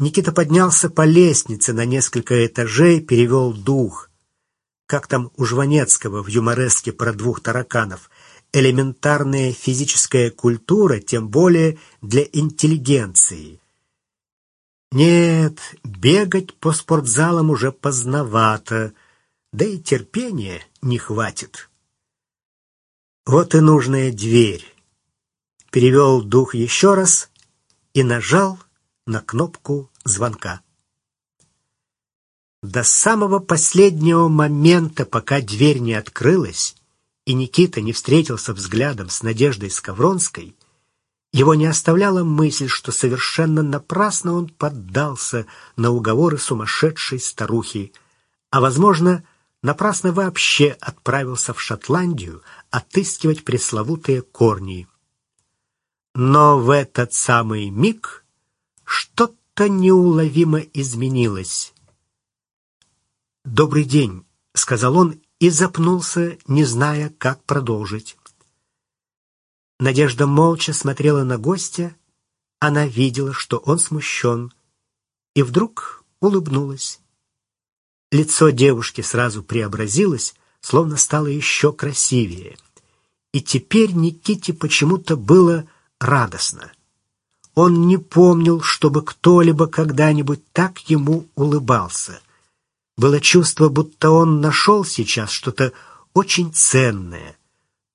Никита поднялся по лестнице на несколько этажей, перевел дух. Как там у Жванецкого в юмореске про двух тараканов. Элементарная физическая культура, тем более для интеллигенции. Нет, бегать по спортзалам уже поздновато, да и терпения не хватит. Вот и нужная дверь. Перевел дух еще раз и нажал на кнопку звонка. До самого последнего момента, пока дверь не открылась, и Никита не встретился взглядом с Надеждой Скавронской, его не оставляла мысль, что совершенно напрасно он поддался на уговоры сумасшедшей старухи, а, возможно, напрасно вообще отправился в Шотландию отыскивать пресловутые корни. Но в этот самый миг что-то что-то неуловимо изменилось. «Добрый день», — сказал он и запнулся, не зная, как продолжить. Надежда молча смотрела на гостя. Она видела, что он смущен, и вдруг улыбнулась. Лицо девушки сразу преобразилось, словно стало еще красивее. И теперь Никите почему-то было радостно. Он не помнил, чтобы кто-либо когда-нибудь так ему улыбался. Было чувство, будто он нашел сейчас что-то очень ценное,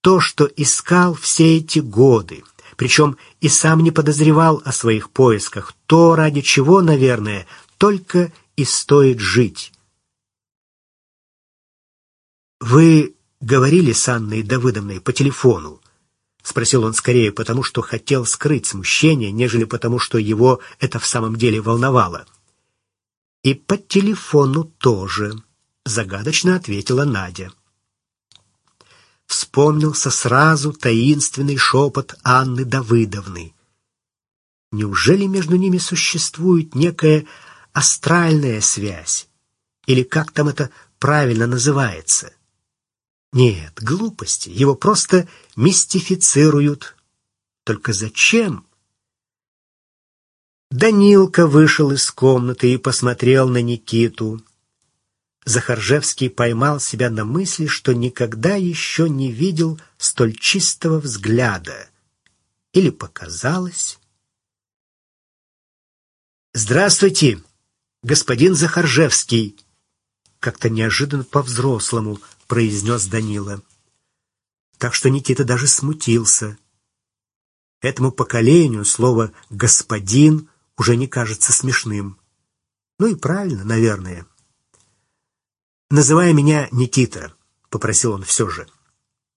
то, что искал все эти годы, причем и сам не подозревал о своих поисках, то, ради чего, наверное, только и стоит жить. «Вы говорили с Анной Давыдовной по телефону?» — спросил он скорее потому, что хотел скрыть смущение, нежели потому, что его это в самом деле волновало. «И по телефону тоже», — загадочно ответила Надя. Вспомнился сразу таинственный шепот Анны Давыдовны. Неужели между ними существует некая астральная связь? Или как там это правильно называется? Нет, глупости. Его просто мистифицируют. Только зачем? Данилка вышел из комнаты и посмотрел на Никиту. Захаржевский поймал себя на мысли, что никогда еще не видел столь чистого взгляда. Или показалось? «Здравствуйте, господин Захаржевский!» Как-то неожиданно по-взрослому —— произнес Данила. Так что Никита даже смутился. Этому поколению слово «господин» уже не кажется смешным. Ну и правильно, наверное. «Называй меня Никита», — попросил он все же.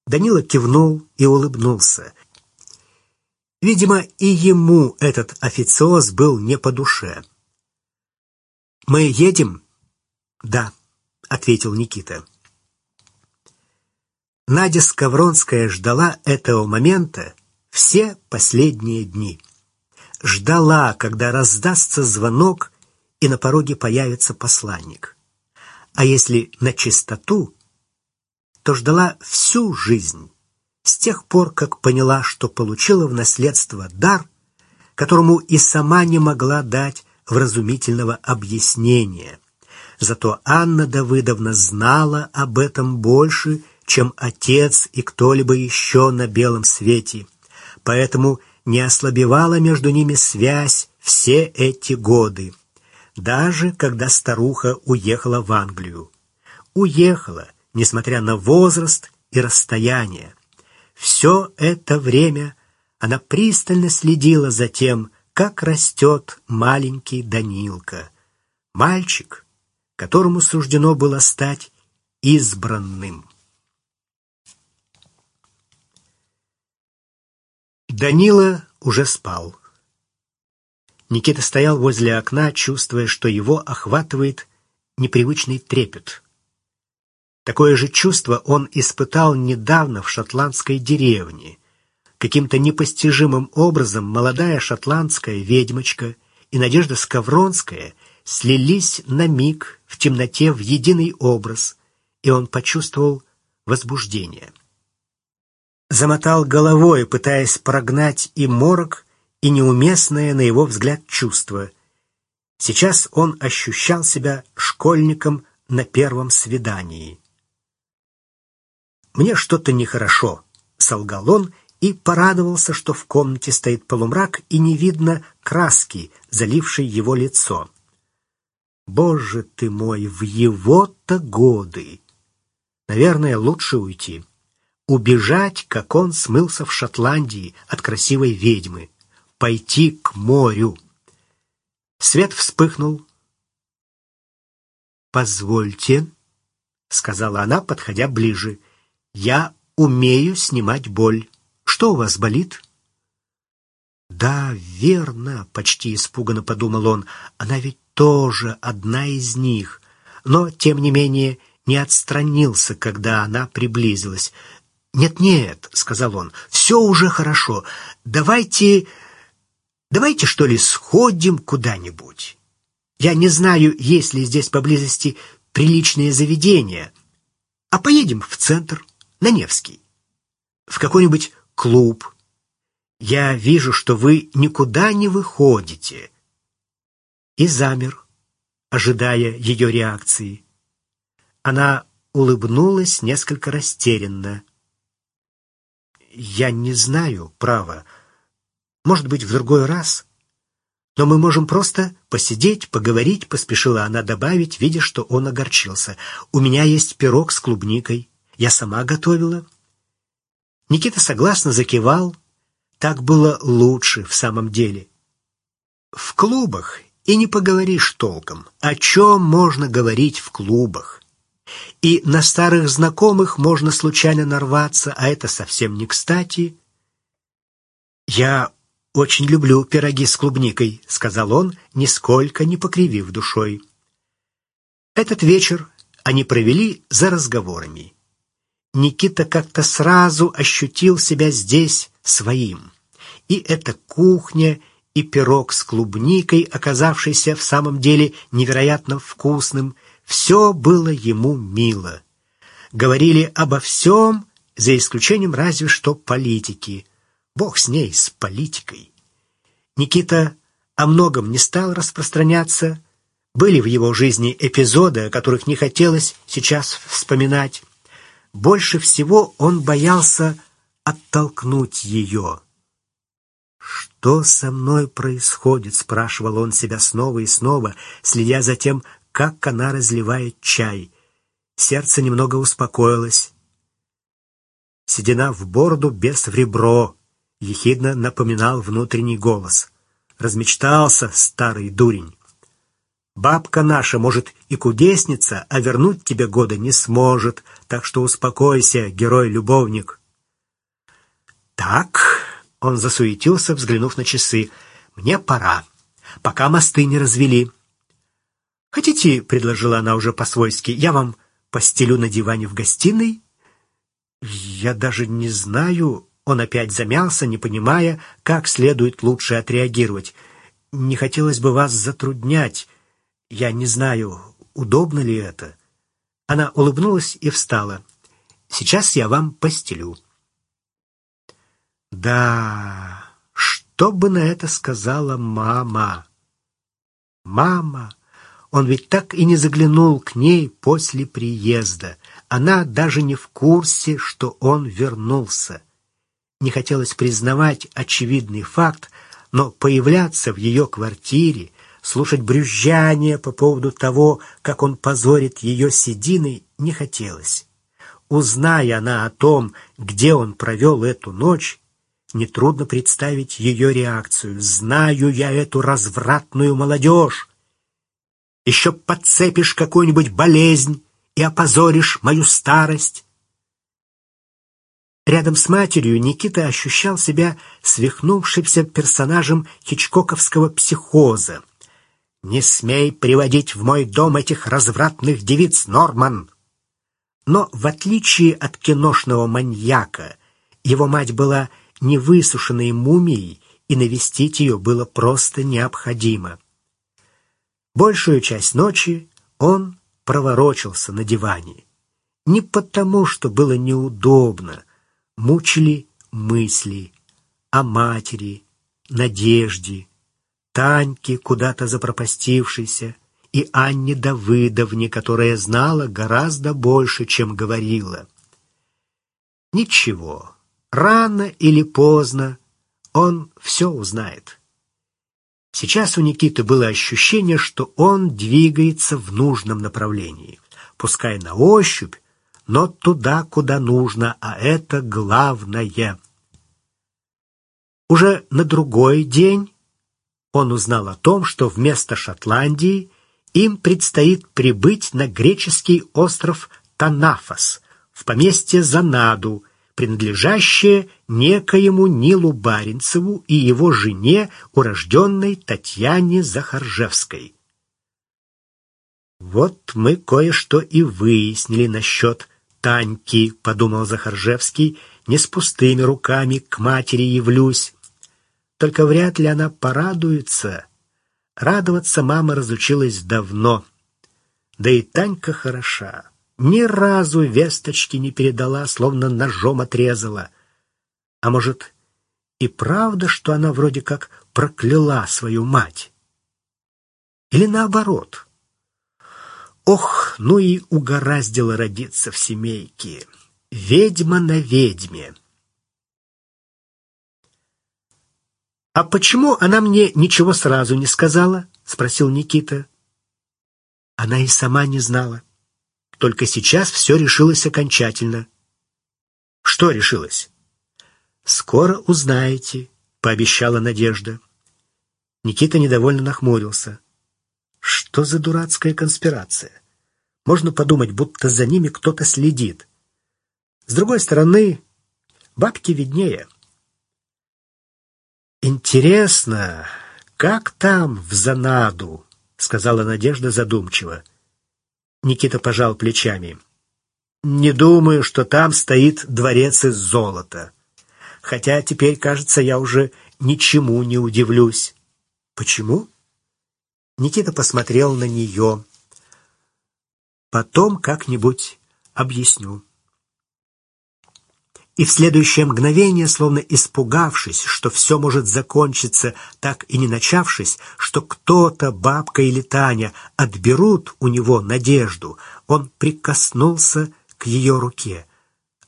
Данила кивнул и улыбнулся. Видимо, и ему этот официоз был не по душе. «Мы едем?» «Да», — ответил Никита. Надя Скавронская ждала этого момента все последние дни. Ждала, когда раздастся звонок и на пороге появится посланник. А если на чистоту, то ждала всю жизнь, с тех пор, как поняла, что получила в наследство дар, которому и сама не могла дать вразумительного объяснения. Зато Анна Давыдовна знала об этом больше, чем отец и кто-либо еще на белом свете. Поэтому не ослабевала между ними связь все эти годы, даже когда старуха уехала в Англию. Уехала, несмотря на возраст и расстояние. Все это время она пристально следила за тем, как растет маленький Данилка, мальчик, которому суждено было стать избранным. Данила уже спал. Никита стоял возле окна, чувствуя, что его охватывает непривычный трепет. Такое же чувство он испытал недавно в шотландской деревне. Каким-то непостижимым образом молодая шотландская ведьмочка и Надежда Скавронская слились на миг в темноте в единый образ, и он почувствовал возбуждение замотал головой, пытаясь прогнать и морок, и неуместное, на его взгляд, чувство. Сейчас он ощущал себя школьником на первом свидании. «Мне что-то нехорошо», — солгал он и порадовался, что в комнате стоит полумрак и не видно краски, залившей его лицо. «Боже ты мой, в его-то годы!» Наверное, лучше уйти. Убежать, как он смылся в Шотландии от красивой ведьмы. Пойти к морю. Свет вспыхнул. «Позвольте», — сказала она, подходя ближе, — «я умею снимать боль. Что у вас болит?» «Да, верно», — почти испуганно подумал он, — «она ведь тоже одна из них». Но, тем не менее, не отстранился, когда она приблизилась. «Нет-нет», — сказал он, — «все уже хорошо. Давайте... давайте, что ли, сходим куда-нибудь. Я не знаю, есть ли здесь поблизости приличные заведения. А поедем в центр, на Невский, в какой-нибудь клуб. Я вижу, что вы никуда не выходите». И замер, ожидая ее реакции. Она улыбнулась несколько растерянно. «Я не знаю, право. Может быть, в другой раз. Но мы можем просто посидеть, поговорить», — поспешила она добавить, видя, что он огорчился. «У меня есть пирог с клубникой. Я сама готовила». Никита согласно закивал. Так было лучше в самом деле. В клубах и не поговоришь толком. О чем можно говорить в клубах? И на старых знакомых можно случайно нарваться, а это совсем не кстати. «Я очень люблю пироги с клубникой», — сказал он, нисколько не покривив душой. Этот вечер они провели за разговорами. Никита как-то сразу ощутил себя здесь своим. И эта кухня, и пирог с клубникой, оказавшийся в самом деле невероятно вкусным — все было ему мило. Говорили обо всем, за исключением разве что политики. Бог с ней, с политикой. Никита о многом не стал распространяться. Были в его жизни эпизоды, о которых не хотелось сейчас вспоминать. Больше всего он боялся оттолкнуть ее. «Что со мной происходит?» — спрашивал он себя снова и снова, следя за тем, как она разливает чай. Сердце немного успокоилось. Седина в бороду, без в ребро, ехидно напоминал внутренний голос. Размечтался старый дурень. Бабка наша, может, и кудесница, а вернуть тебе года не сможет, так что успокойся, герой-любовник. Так, он засуетился, взглянув на часы. Мне пора, пока мосты не развели. «Хотите, — предложила она уже по-свойски, — я вам постелю на диване в гостиной?» «Я даже не знаю...» Он опять замялся, не понимая, как следует лучше отреагировать. «Не хотелось бы вас затруднять. Я не знаю, удобно ли это». Она улыбнулась и встала. «Сейчас я вам постелю». «Да, что бы на это сказала мама?» «Мама!» Он ведь так и не заглянул к ней после приезда. Она даже не в курсе, что он вернулся. Не хотелось признавать очевидный факт, но появляться в ее квартире, слушать брюзжание по поводу того, как он позорит ее сединой, не хотелось. Узная она о том, где он провел эту ночь, нетрудно представить ее реакцию. «Знаю я эту развратную молодежь! Еще подцепишь какую-нибудь болезнь и опозоришь мою старость. Рядом с матерью Никита ощущал себя свихнувшимся персонажем хичкоковского психоза. «Не смей приводить в мой дом этих развратных девиц, Норман!» Но, в отличие от киношного маньяка, его мать была невысушенной мумией, и навестить ее было просто необходимо. Большую часть ночи он проворочился на диване. Не потому, что было неудобно, мучили мысли о матери, надежде, Таньке, куда-то запропастившейся, и Анне Давыдовне, которая знала гораздо больше, чем говорила. Ничего, рано или поздно он все узнает. Сейчас у Никиты было ощущение, что он двигается в нужном направлении, пускай на ощупь, но туда, куда нужно, а это главное. Уже на другой день он узнал о том, что вместо Шотландии им предстоит прибыть на греческий остров Танафос, в поместье Занаду, принадлежащее некоему Нилу Баренцеву и его жене, урожденной Татьяне Захаржевской. «Вот мы кое-что и выяснили насчет Таньки, — подумал Захаржевский, — не с пустыми руками к матери явлюсь. Только вряд ли она порадуется. Радоваться мама разучилась давно. Да и Танька хороша. Ни разу весточки не передала, словно ножом отрезала. А может, и правда, что она вроде как прокляла свою мать? Или наоборот — Ох, ну и угораздило родиться в семейке. Ведьма на ведьме. «А почему она мне ничего сразу не сказала?» — спросил Никита. Она и сама не знала. Только сейчас все решилось окончательно. «Что решилось?» «Скоро узнаете», — пообещала Надежда. Никита недовольно нахмурился. Что за дурацкая конспирация? Можно подумать, будто за ними кто-то следит. С другой стороны, бабки виднее. «Интересно, как там, в Занаду?» — сказала Надежда задумчиво. Никита пожал плечами. «Не думаю, что там стоит дворец из золота. Хотя теперь, кажется, я уже ничему не удивлюсь». «Почему?» Никита посмотрел на нее. «Потом как-нибудь объясню». И в следующее мгновение, словно испугавшись, что все может закончиться, так и не начавшись, что кто-то, бабка или Таня, отберут у него надежду, он прикоснулся к ее руке.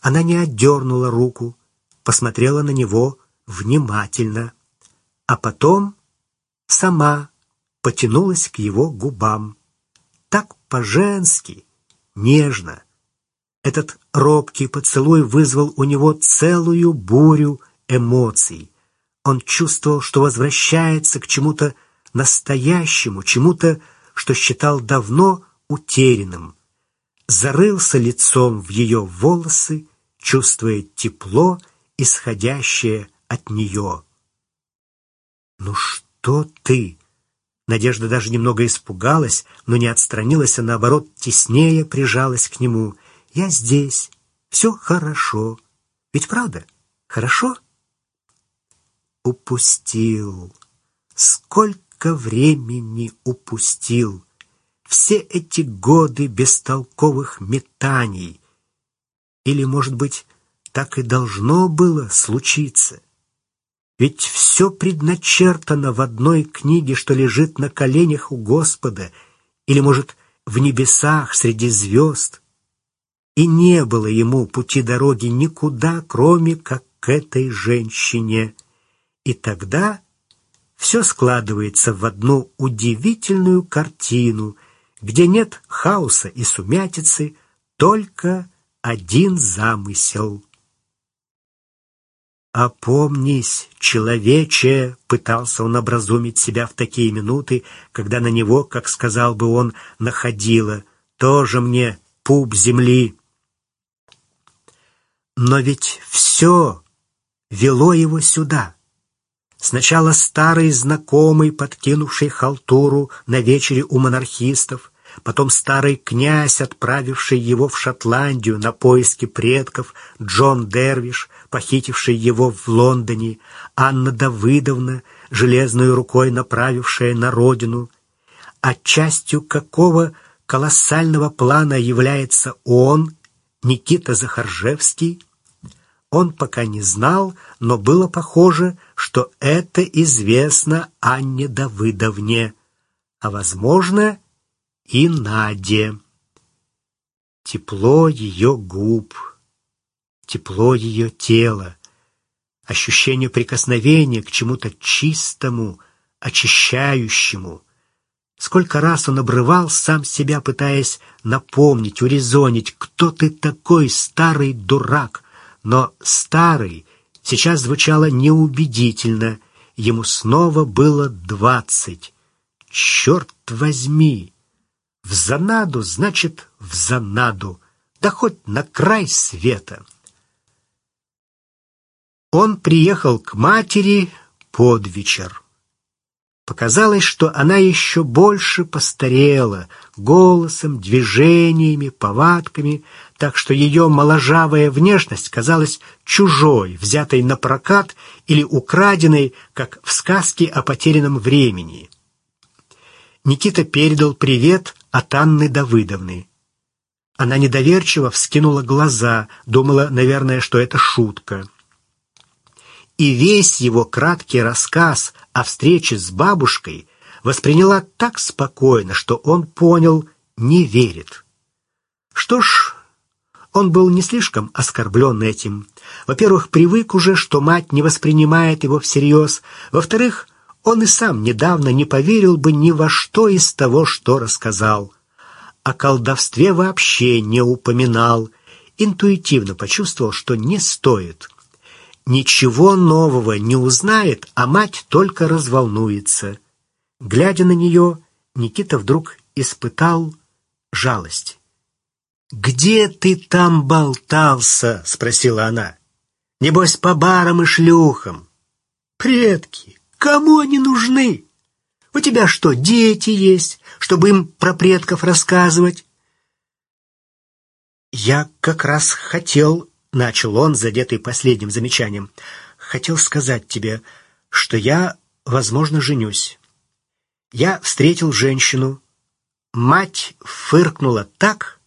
Она не отдернула руку, посмотрела на него внимательно, а потом сама потянулась к его губам. Так по-женски, нежно. Этот робкий поцелуй вызвал у него целую бурю эмоций. Он чувствовал, что возвращается к чему-то настоящему, чему-то, что считал давно утерянным. Зарылся лицом в ее волосы, чувствуя тепло, исходящее от нее. «Ну что ты?» Надежда даже немного испугалась, но не отстранилась, а наоборот теснее прижалась к нему. «Я здесь. Все хорошо. Ведь правда? Хорошо?» Упустил. Сколько времени упустил. Все эти годы бестолковых метаний. Или, может быть, так и должно было случиться. Ведь все предначертано в одной книге, что лежит на коленях у Господа, или, может, в небесах среди звезд. И не было ему пути дороги никуда, кроме как к этой женщине. И тогда все складывается в одну удивительную картину, где нет хаоса и сумятицы, только один замысел. «Опомнись, человече!» — пытался он образумить себя в такие минуты, когда на него, как сказал бы он, находило. «Тоже мне пуп земли!» Но ведь все вело его сюда. Сначала старый знакомый, подкинувший халтуру на вечере у монархистов, потом старый князь, отправивший его в Шотландию на поиски предков, Джон Дервиш, похитивший его в Лондоне, Анна Давыдовна, железной рукой направившая на родину. А частью какого колоссального плана является он, Никита Захаржевский? Он пока не знал, но было похоже, что это известно Анне Давыдовне, а, возможно, и Наде. Тепло ее губ, тепло ее тела, ощущение прикосновения к чему-то чистому, очищающему. Сколько раз он обрывал сам себя, пытаясь напомнить, урезонить, кто ты такой, старый дурак, но «старый» сейчас звучало неубедительно. Ему снова было двадцать. Черт возьми! В занаду, значит, в занаду, да хоть на край света. Он приехал к матери под вечер. Показалось, что она еще больше постарела, голосом, движениями, повадками, так что ее моложавая внешность казалась чужой, взятой на прокат или украденной, как в сказке о потерянном времени. Никита передал привет от Анны Давыдовны. Она недоверчиво вскинула глаза, думала, наверное, что это шутка и весь его краткий рассказ о встрече с бабушкой восприняла так спокойно, что он понял, не верит. Что ж, он был не слишком оскорблен этим. Во-первых, привык уже, что мать не воспринимает его всерьез. Во-вторых, он и сам недавно не поверил бы ни во что из того, что рассказал. О колдовстве вообще не упоминал. Интуитивно почувствовал, что не стоит ничего нового не узнает, а мать только разволнуется. Глядя на нее, Никита вдруг испытал жалость. «Где ты там болтался?» — спросила она. «Небось, по барам и шлюхам». «Предки, кому они нужны? У тебя что, дети есть, чтобы им про предков рассказывать?» «Я как раз хотел — начал он, задетый последним замечанием. «Хотел сказать тебе, что я, возможно, женюсь. Я встретил женщину. Мать фыркнула так,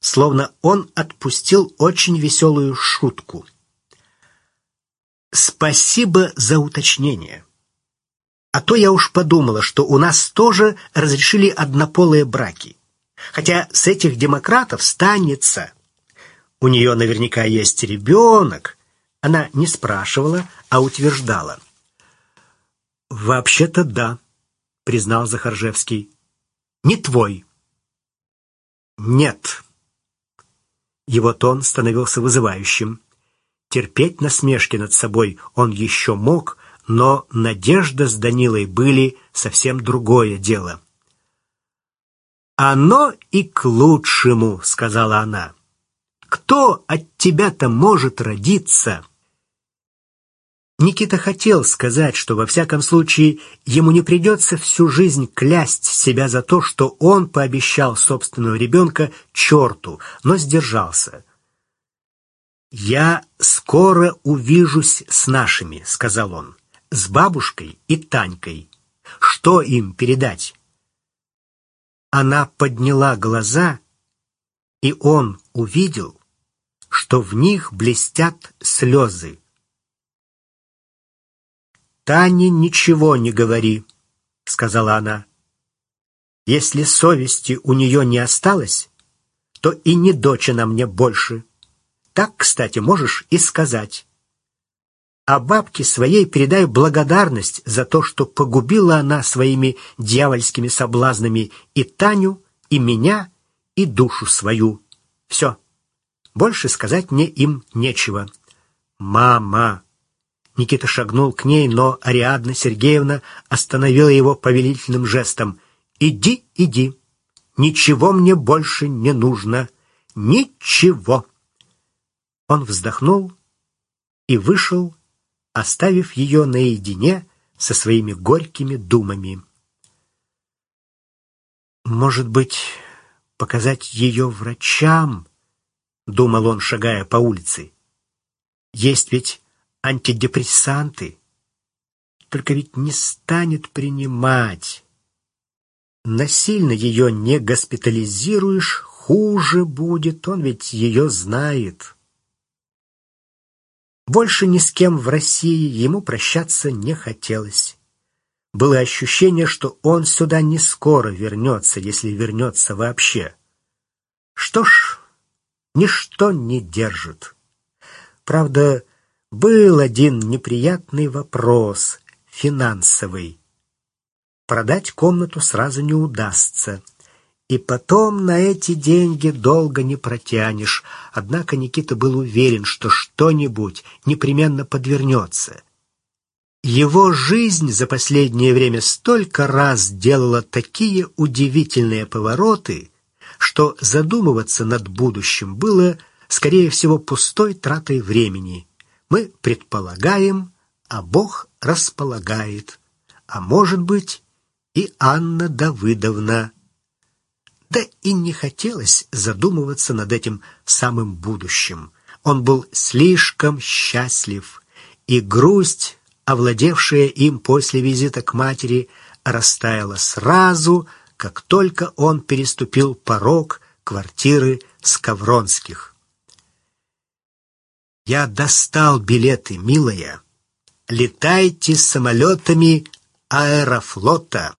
словно он отпустил очень веселую шутку. «Спасибо за уточнение. А то я уж подумала, что у нас тоже разрешили однополые браки. Хотя с этих демократов станется». У нее наверняка есть ребенок. Она не спрашивала, а утверждала. «Вообще-то да», — признал Захаржевский. «Не твой». «Нет». Его тон становился вызывающим. Терпеть насмешки над собой он еще мог, но Надежда с Данилой были совсем другое дело. «Оно и к лучшему», — сказала она. Кто от тебя-то может родиться? Никита хотел сказать, что во всяком случае ему не придется всю жизнь клясть себя за то, что он пообещал собственного ребенка черту, но сдержался. «Я скоро увижусь с нашими», — сказал он, — «с бабушкой и Танькой. Что им передать?» Она подняла глаза, и он увидел, что в них блестят слезы. «Тане ничего не говори», — сказала она. «Если совести у нее не осталось, то и не дочь она мне больше. Так, кстати, можешь и сказать. А бабке своей передай благодарность за то, что погубила она своими дьявольскими соблазнами и Таню, и меня, и душу свою. Все». Больше сказать мне им нечего. «Мама!» Никита шагнул к ней, но Ариадна Сергеевна остановила его повелительным жестом. «Иди, иди. Ничего мне больше не нужно. Ничего!» Он вздохнул и вышел, оставив ее наедине со своими горькими думами. «Может быть, показать ее врачам?» думал он, шагая по улице. Есть ведь антидепрессанты. Только ведь не станет принимать. Насильно ее не госпитализируешь, хуже будет, он ведь ее знает. Больше ни с кем в России ему прощаться не хотелось. Было ощущение, что он сюда не скоро вернется, если вернется вообще. Что ж, ничто не держит. Правда, был один неприятный вопрос, финансовый. Продать комнату сразу не удастся. И потом на эти деньги долго не протянешь. Однако Никита был уверен, что что-нибудь непременно подвернется. Его жизнь за последнее время столько раз делала такие удивительные повороты, что задумываться над будущим было, скорее всего, пустой тратой времени. Мы предполагаем, а Бог располагает. А может быть, и Анна Давыдовна. Да и не хотелось задумываться над этим самым будущим. Он был слишком счастлив, и грусть, овладевшая им после визита к матери, растаяла сразу, как только он переступил порог квартиры Скавронских. «Я достал билеты, милая. Летайте самолетами аэрофлота».